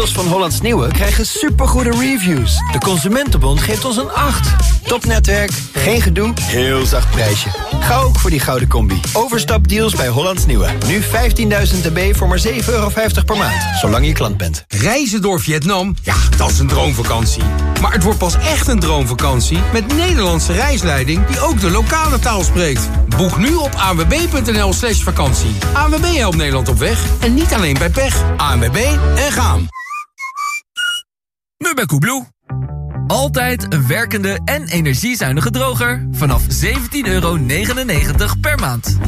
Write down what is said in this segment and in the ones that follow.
Bundels van Hollands Nieuwe krijgen supergoede reviews. De Consumentenbond geeft ons een 8. Topnetwerk, geen gedoe, heel zacht prijsje. Ga ook voor die gouden combi. Overstapdeals bij Hollands Nieuwe. Nu 15.000 dB voor maar 7,50 euro per maand. Zolang je klant bent. Reizen door Vietnam, ja, dat is een droomvakantie. Maar het wordt pas echt een droomvakantie met Nederlandse reisleiding die ook de lokale taal spreekt. Boek nu op anwb.nl slash vakantie. ANWB helpt Nederland op weg en niet alleen bij pech. ANWB en gaan. Nu bij. Altijd een werkende en energiezuinige droger vanaf 17,99 euro per maand.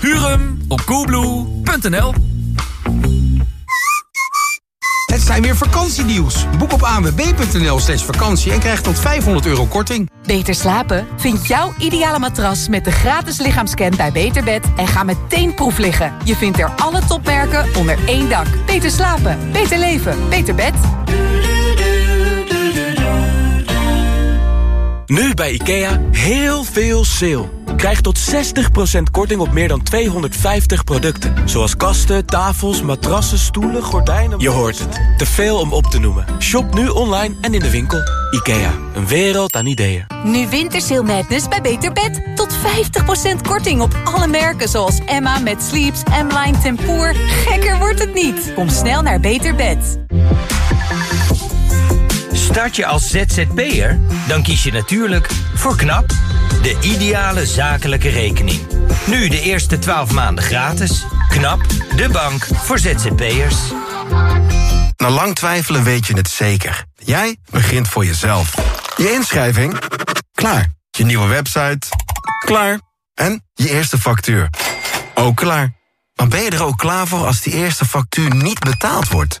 Huur hem op coolblue.nl. Het zijn weer vakantienieuws. Boek op anwb.nl slash vakantie en krijg tot 500 euro korting. Beter slapen? Vind jouw ideale matras met de gratis lichaamscan bij Beterbed en ga meteen proef liggen. Je vindt er alle topmerken onder één dak. Beter slapen, beter leven, beter bed. Nu bij IKEA heel veel sale. Krijg tot 60% korting op meer dan 250 producten. Zoals kasten, tafels, matrassen, stoelen, gordijnen... Je hoort het. Te veel om op te noemen. Shop nu online en in de winkel. IKEA. Een wereld aan ideeën. Nu Wintersale Madness bij Beter Bed. Tot 50% korting op alle merken zoals Emma met Sleeps, M-Line Tempoor. Gekker wordt het niet. Kom snel naar Beter Bed. Start je als ZZP'er? Dan kies je natuurlijk voor KNAP, de ideale zakelijke rekening. Nu de eerste 12 maanden gratis. KNAP, de bank voor ZZP'ers. Na lang twijfelen weet je het zeker. Jij begint voor jezelf. Je inschrijving? Klaar. Je nieuwe website? Klaar. En je eerste factuur? Ook klaar. Maar ben je er ook klaar voor als die eerste factuur niet betaald wordt?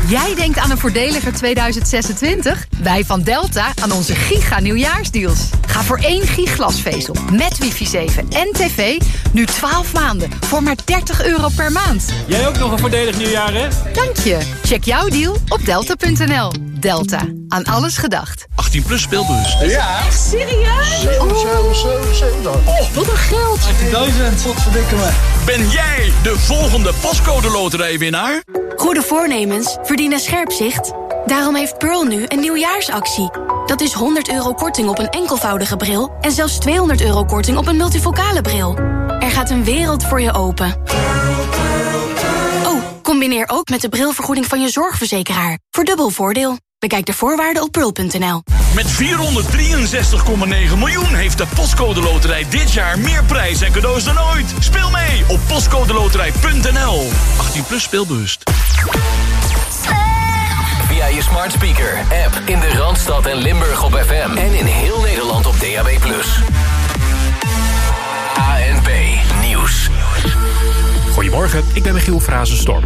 Jij denkt aan een voordeliger 2026? Wij van Delta aan onze giga nieuwjaarsdeals. Ga voor één giglasvezel met wifi 7 en tv nu 12 maanden voor maar 30 euro per maand. Jij ook nog een voordelig nieuwjaar, hè? Dank je. Check jouw deal op delta.nl. Delta. Aan alles gedacht. 18 plus speelbus. Ja. Echt serieus? Oh, wat een geld. 18.000. Wat verdikken me. Ben jij de volgende pascode loterijwinnaar? Goede voornemens verdienen scherp zicht. Daarom heeft Pearl nu een nieuwjaarsactie. Dat is 100 euro korting op een enkelvoudige bril... en zelfs 200 euro korting op een multifocale bril. Er gaat een wereld voor je open. Oh, combineer ook met de brilvergoeding van je zorgverzekeraar. Voor dubbel voordeel. Bekijk de voorwaarden op pearl.nl. Met 463,9 miljoen heeft de Postcode Loterij dit jaar meer prijs en cadeaus dan ooit. Speel mee op postcodeloterij.nl. 18 plus speelbewust. Je smart speaker, app in de Randstad en Limburg op FM. En in heel Nederland op DAB+. ANP Nieuws. Goedemorgen, ik ben Michiel Frazenstorm.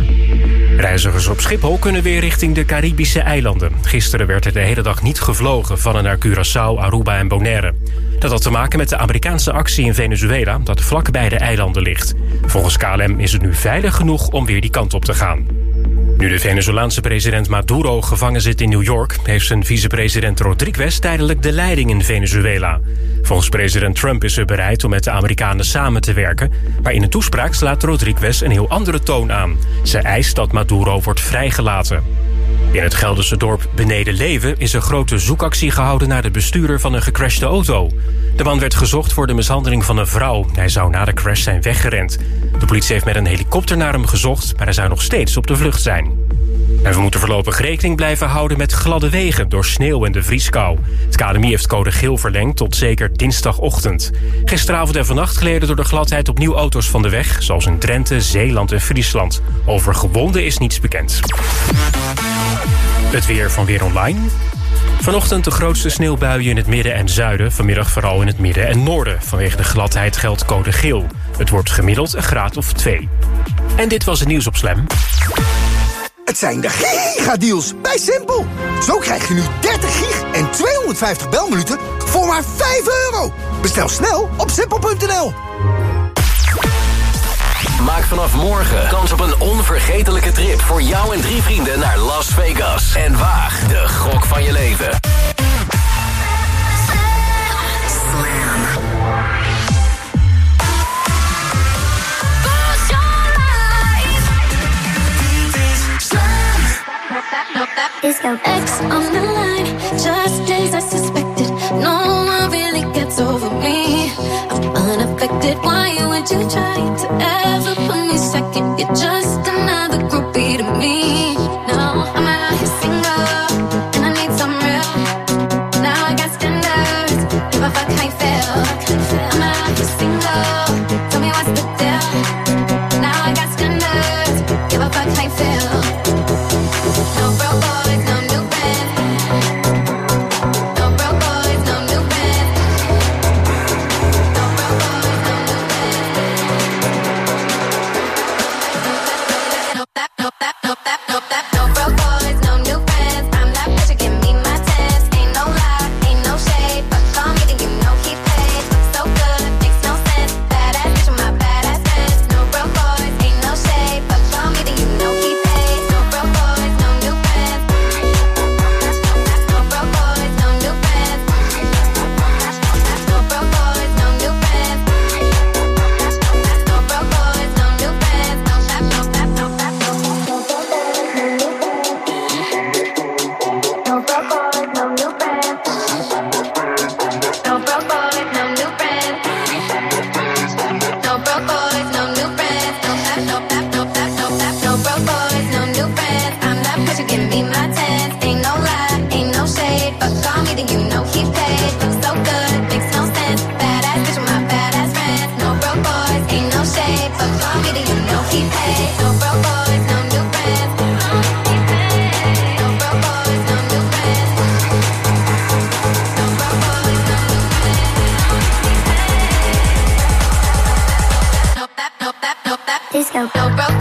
Reizigers op Schiphol kunnen weer richting de Caribische eilanden. Gisteren werd er de hele dag niet gevlogen van en naar Curaçao, Aruba en Bonaire. Dat had te maken met de Amerikaanse actie in Venezuela... dat vlak bij de eilanden ligt. Volgens KLM is het nu veilig genoeg om weer die kant op te gaan. Nu de Venezolaanse president Maduro gevangen zit in New York... heeft zijn vicepresident Rodriguez tijdelijk de leiding in Venezuela. Volgens president Trump is hij bereid om met de Amerikanen samen te werken... maar in een toespraak slaat Rodriguez een heel andere toon aan. Ze eist dat Maduro wordt vrijgelaten. In het Gelderse dorp Beneden Leven is een grote zoekactie gehouden... naar de bestuurder van een gecrashte auto. De man werd gezocht voor de mishandeling van een vrouw. Hij zou na de crash zijn weggerend. De politie heeft met een helikopter naar hem gezocht... maar hij zou nog steeds op de vlucht zijn. En we moeten voorlopig rekening blijven houden met gladde wegen... door sneeuw en de vrieskou. Het KNMI heeft code geel verlengd tot zeker dinsdagochtend. Gisteravond en vannacht gleden door de gladheid opnieuw auto's van de weg... zoals in Drenthe, Zeeland en Friesland. Over gewonden is niets bekend. Het weer van Weer Online. Vanochtend de grootste sneeuwbuien in het midden en zuiden. Vanmiddag vooral in het midden en noorden. Vanwege de gladheid geldt code geel. Het wordt gemiddeld een graad of twee. En dit was het nieuws op Slam. Het zijn de gigadeals bij Simpel. Zo krijg je nu 30 gig en 250 belminuten voor maar 5 euro. Bestel snel op simpel.nl. Maak vanaf morgen kans op een onvergetelijke trip voor jou en drie vrienden naar Las Vegas. En waag de gok van je leven. you try to ever put me second. You just Eu, não, não.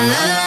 la la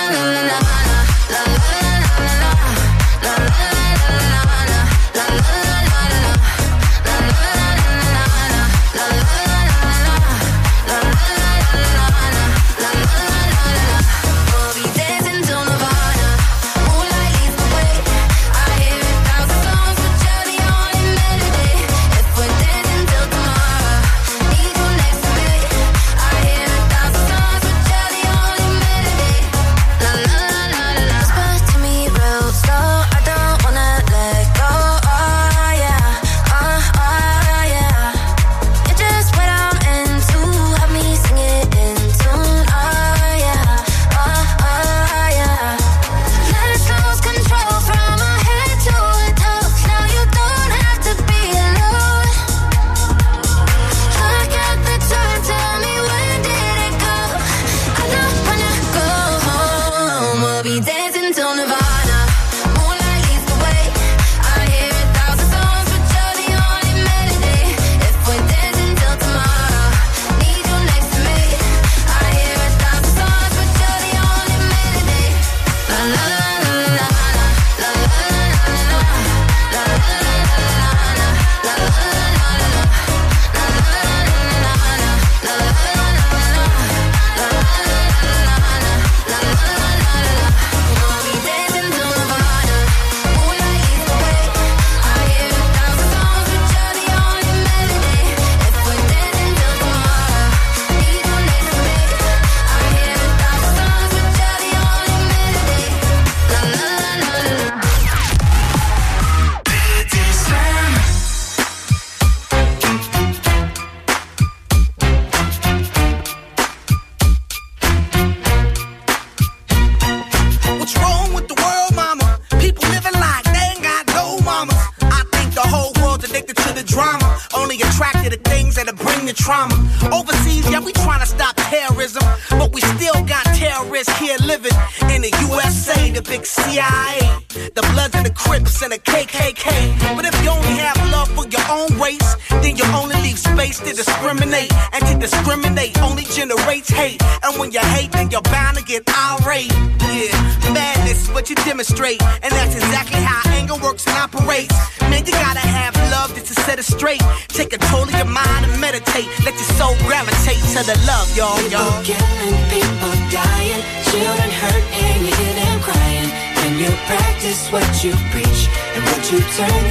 y'all. People killing, people dying, children hurt and you hear them crying. When you practice what you preach and what you turn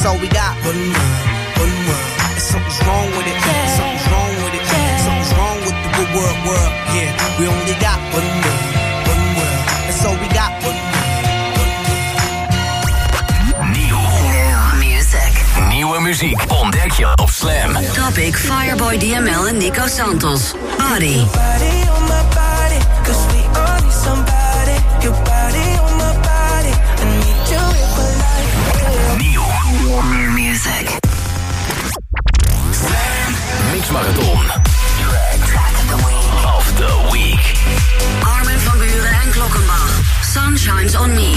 That's all we got. One world, one something's wrong with it. Yeah. Something's wrong with it. Yeah. Something's wrong with the world, world. Yeah, we only got one one. That's all we got. One. Nieuwe music. Muziek ontdek je op Slam. Topic Fireboy DML en Nico Santos. Body. Body Marathon. Track, track of the week. Of the week. Armen van Buren en Klokkenbach. Sun shines on me.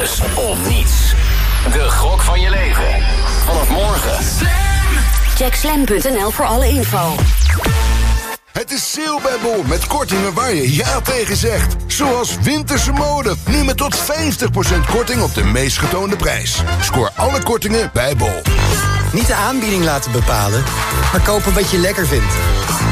Alles of niets. De gok van je leven. Vanaf morgen. Check slam.nl voor alle info. Het is sale bij Bol met kortingen waar je ja tegen zegt. Zoals winterse mode. Nu met tot 50% korting op de meest getoonde prijs. Scoor alle kortingen bij Bol. Niet de aanbieding laten bepalen, maar kopen wat je lekker vindt.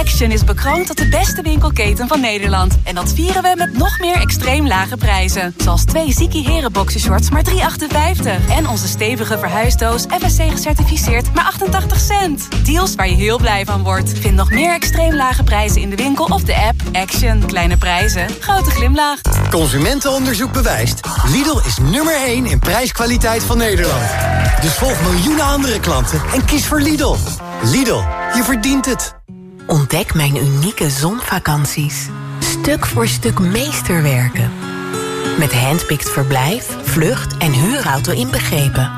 Action is bekroond tot de beste winkelketen van Nederland. En dat vieren we met nog meer extreem lage prijzen. Zoals twee Ziki Heren boxershorts maar 3,58. En onze stevige verhuisdoos FSC gecertificeerd maar 88 cent. Deals waar je heel blij van wordt. Vind nog meer extreem lage prijzen in de winkel of de app. Action. Kleine prijzen. Grote glimlach. Consumentenonderzoek bewijst. Lidl is nummer 1 in prijskwaliteit van Nederland. Dus volg miljoenen andere klanten en kies voor Lidl. Lidl, je verdient het. Ontdek mijn unieke zonvakanties. Stuk voor stuk meesterwerken. Met handpicked verblijf, vlucht en huurauto inbegrepen.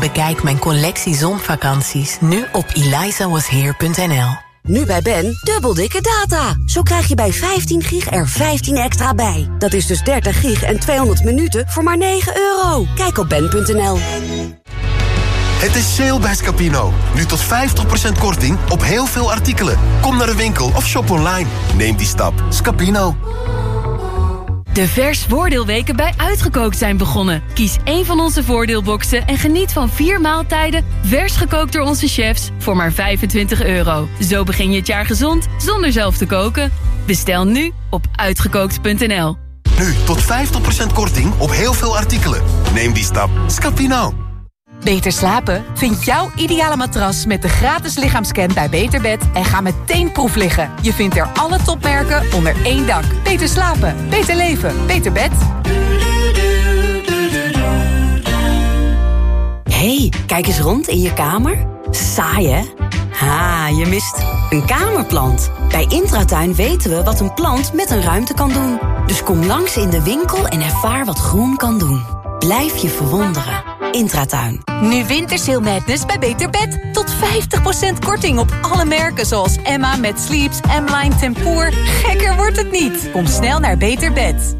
Bekijk mijn collectie zonvakanties nu op elizawasheer.nl. Nu bij Ben, dubbel dikke data. Zo krijg je bij 15 gig er 15 extra bij. Dat is dus 30 gig en 200 minuten voor maar 9 euro. Kijk op ben.nl. Het is sale bij Scapino. Nu tot 50% korting op heel veel artikelen. Kom naar de winkel of shop online. Neem die stap. Scapino. De vers voordeelweken bij Uitgekookt zijn begonnen. Kies één van onze voordeelboxen en geniet van vier maaltijden... vers gekookt door onze chefs voor maar 25 euro. Zo begin je het jaar gezond zonder zelf te koken. Bestel nu op uitgekookt.nl. Nu tot 50% korting op heel veel artikelen. Neem die stap. Scapino. Beter slapen? Vind jouw ideale matras met de gratis lichaamscan bij Beterbed en ga meteen proef liggen. Je vindt er alle topmerken onder één dak. Beter slapen, beter leven, beter bed. hey, kijk eens rond in je kamer. Saai, hè? Ha, je mist een kamerplant. Bij Intratuin weten we wat een plant met een ruimte kan doen. Dus kom langs in de winkel en ervaar wat groen kan doen. Blijf je verwonderen. Intratuin. Nu Wintersale Madness bij Beter Bed. Tot 50% korting op alle merken zoals Emma met Sleeps, M-Line Tempoor. Gekker wordt het niet. Kom snel naar Beter Bed.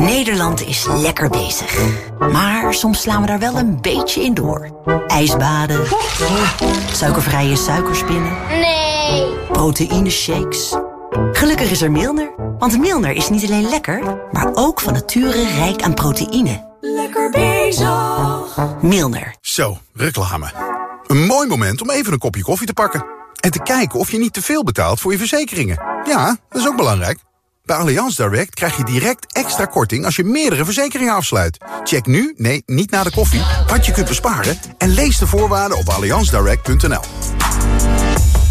Nederland is lekker bezig. Maar soms slaan we daar wel een beetje in door. Ijsbaden. Suikervrije suikerspinnen. Nee. Proteïne shakes. Gelukkig is er Milner. Want Milner is niet alleen lekker, maar ook van nature rijk aan proteïne. Lekker bezig. Milner. Zo, reclame. Een mooi moment om even een kopje koffie te pakken. En te kijken of je niet te veel betaalt voor je verzekeringen. Ja, dat is ook belangrijk. Bij Allianz Direct krijg je direct extra korting als je meerdere verzekeringen afsluit. Check nu, nee, niet na de koffie, wat je kunt besparen... en lees de voorwaarden op allianzdirect.nl.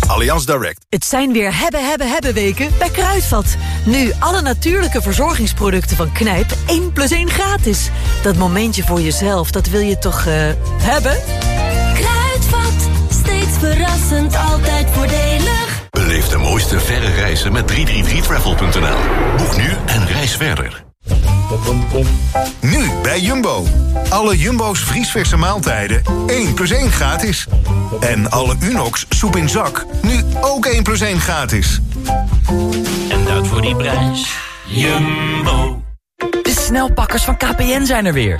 Allianz Direct. Het zijn weer hebben, hebben, hebben weken bij Kruidvat. Nu alle natuurlijke verzorgingsproducten van Knijp 1 plus 1 gratis. Dat momentje voor jezelf, dat wil je toch eh, hebben? Kruidvat, steeds verrassend, altijd voordelig. Beleef de mooiste verre reizen met 333travel.nl. Boek nu en reis verder. Nu bij Jumbo. Alle Jumbo's vriesverse maaltijden 1 plus 1 gratis. En alle Unox soep in zak nu ook 1 plus 1 gratis. En dat voor die prijs. Jumbo. De snelpakkers van KPN zijn er weer.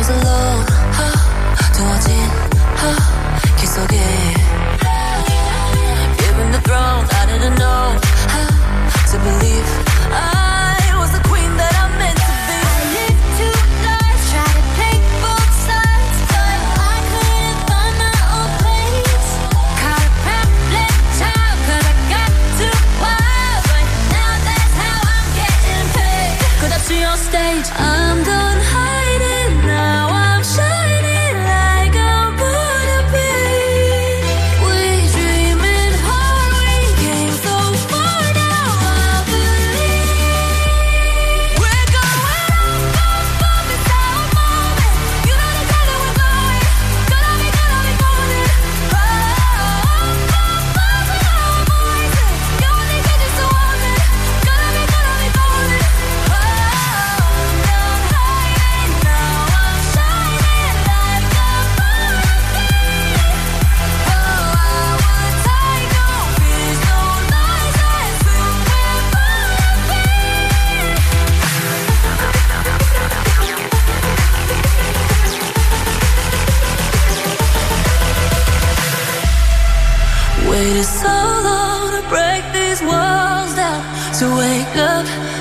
was alone. 하, 두어진 하, 길 속에. Given the throne, I didn't know how to believe. I was the queen that I meant to be. I lived two lives, tried to take both sides, but I couldn't find my own place. Caught a pamphlet child, 'cause I got too wild, but now that's how I'm getting paid. Could I see on stage?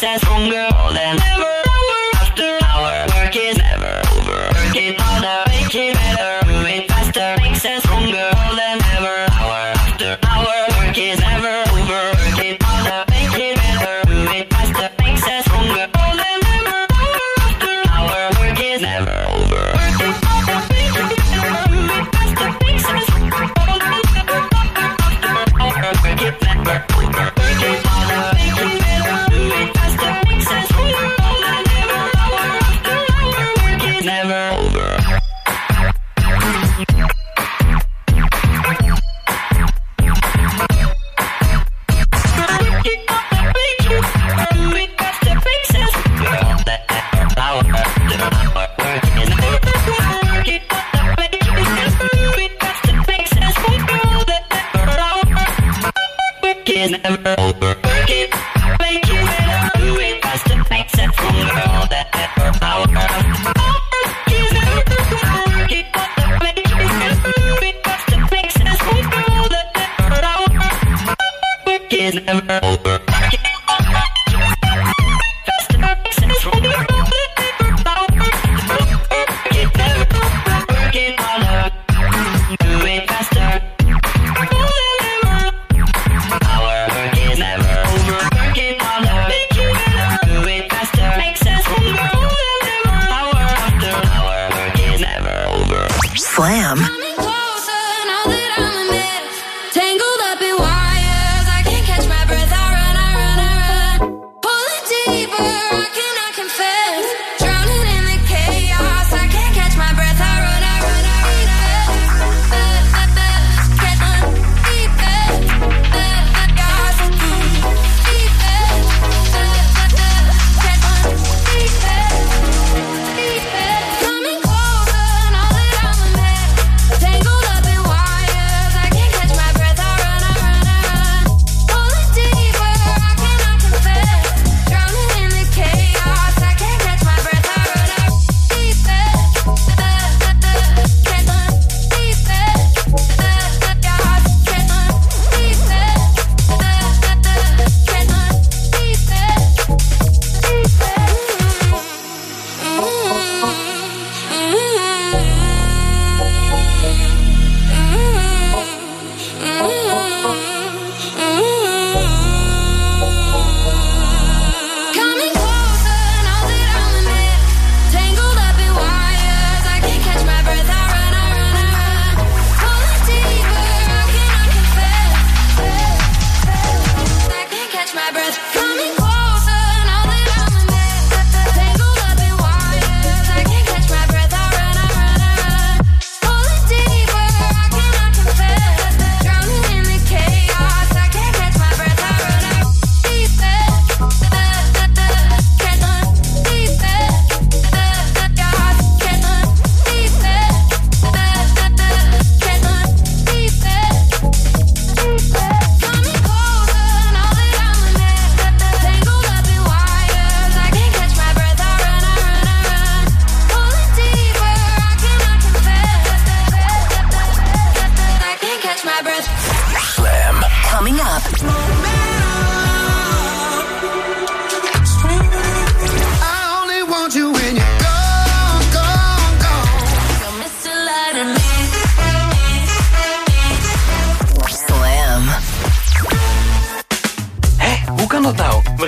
says homegirl, then ever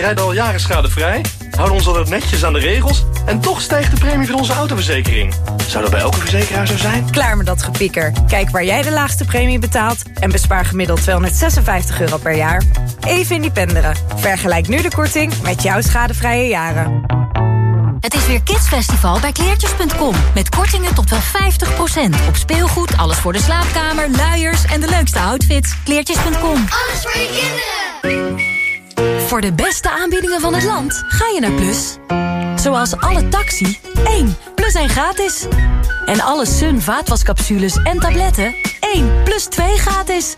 rijden al jaren schadevrij, houden ons altijd netjes aan de regels... en toch stijgt de premie van onze autoverzekering. Zou dat bij elke verzekeraar zo zijn? Klaar met dat gepieker. Kijk waar jij de laagste premie betaalt en bespaar gemiddeld 256 euro per jaar. Even independeren. Vergelijk nu de korting met jouw schadevrije jaren. Het is weer Kidsfestival bij kleertjes.com. Met kortingen tot wel 50%. Op speelgoed, alles voor de slaapkamer, luiers en de leukste outfits. Kleertjes.com. Alles voor je kinderen. Voor de beste aanbiedingen van het land ga je naar Plus. Zoals alle taxi, 1 plus 1 gratis. En alle Sun vaatwascapsules en tabletten, 1 plus 2 gratis.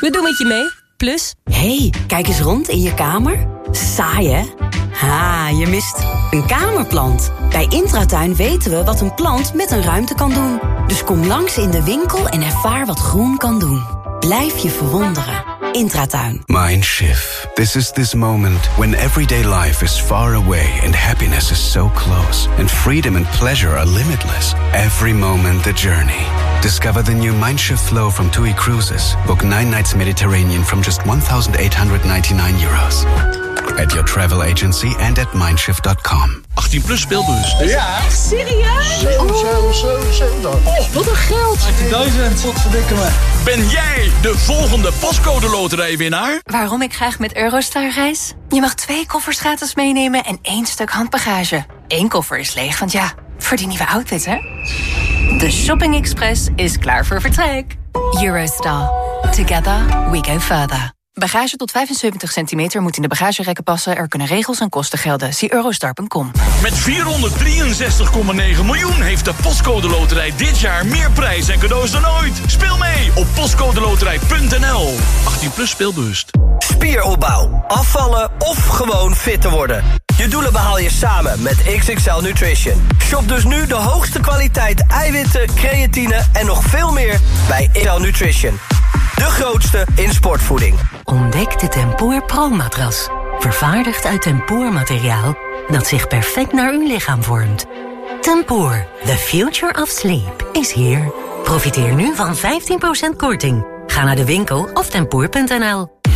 We doen met je mee, Plus. hey, kijk eens rond in je kamer. Saai, hè? Ha, je mist een kamerplant. Bij Intratuin weten we wat een plant met een ruimte kan doen. Dus kom langs in de winkel en ervaar wat groen kan doen. Blijf je verwonderen. Intratuin. Mindshift. This is this moment when everyday life is far away and happiness is so close, and freedom and pleasure are limitless. Every moment the journey. Discover the new Mindshift flow from TUI Cruises. Book nine nights Mediterranean from just 1,899 euros. At your travel agency and at mindshift.com. 18 plus speelbus. Ja. Echt serieus? 7, 7, 7, 7. Oh, wat een geld. 18.000. Wat verdikken me. Ben jij de volgende pascode loterijwinnaar? Waarom ik graag met Eurostar reis? Je mag twee koffers gratis meenemen en één stuk handbagage. Eén koffer is leeg, want ja, voor die nieuwe outfit, hè? De Shopping Express is klaar voor vertrek. Eurostar. Together we go further. Bagage tot 75 centimeter moet in de bagagerekken passen. Er kunnen regels en kosten gelden. Zie eurostar.com. Met 463,9 miljoen heeft de Postcode Loterij dit jaar meer prijs en cadeaus dan ooit. Speel mee op postcodeloterij.nl. 18 plus speelbewust. Spieropbouw, afvallen of gewoon fit te worden. Je doelen behaal je samen met XXL Nutrition. Shop dus nu de hoogste kwaliteit eiwitten, creatine en nog veel meer bij XL Nutrition. De grootste in sportvoeding. Ontdek de Tempoor Pro-matras. Vervaardigd uit tempoormateriaal dat zich perfect naar uw lichaam vormt. Tempoor, the future of sleep, is here. Profiteer nu van 15% korting. Ga naar de winkel of tempoor.nl.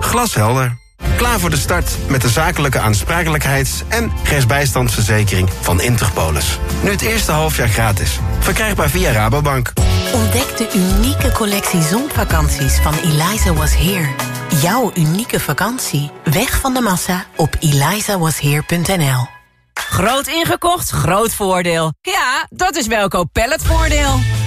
Glashelder. Klaar voor de start met de zakelijke aansprakelijkheids- en rechtsbijstandsverzekering van Interpolis. Nu het eerste halfjaar gratis. Verkrijgbaar via Rabobank. Ontdek de unieke collectie zonvakanties van Eliza Was Here. Jouw unieke vakantie. Weg van de massa op elizawasheer.nl Groot ingekocht, groot voordeel. Ja, dat is Welkoop Palletvoordeel.